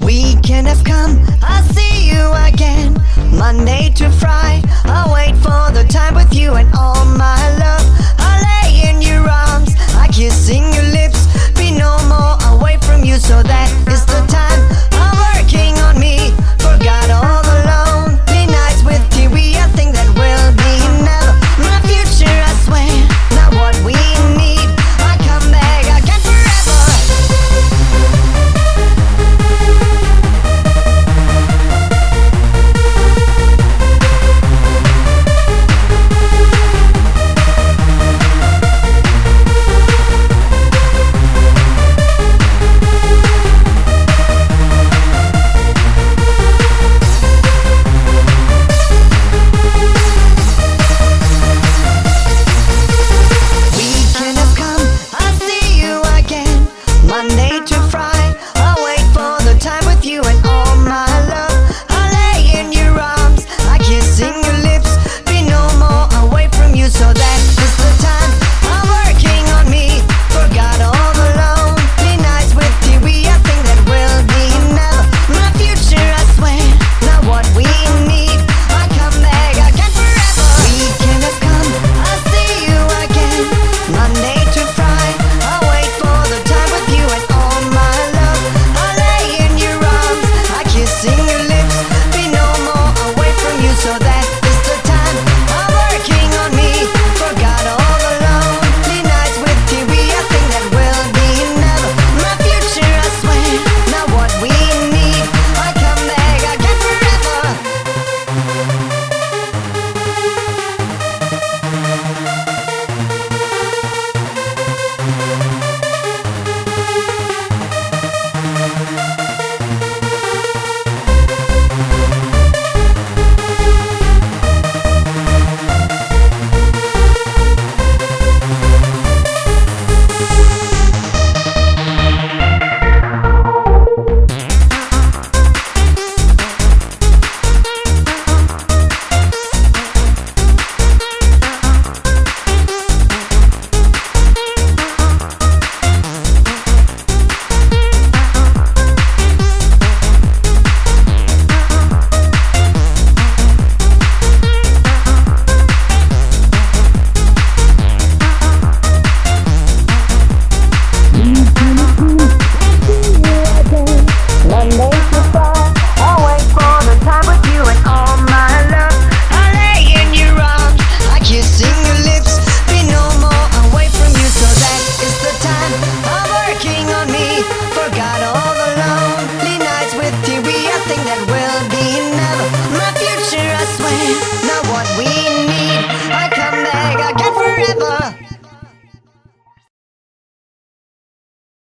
Weekend has come, I'll see you again, Monday to Friday.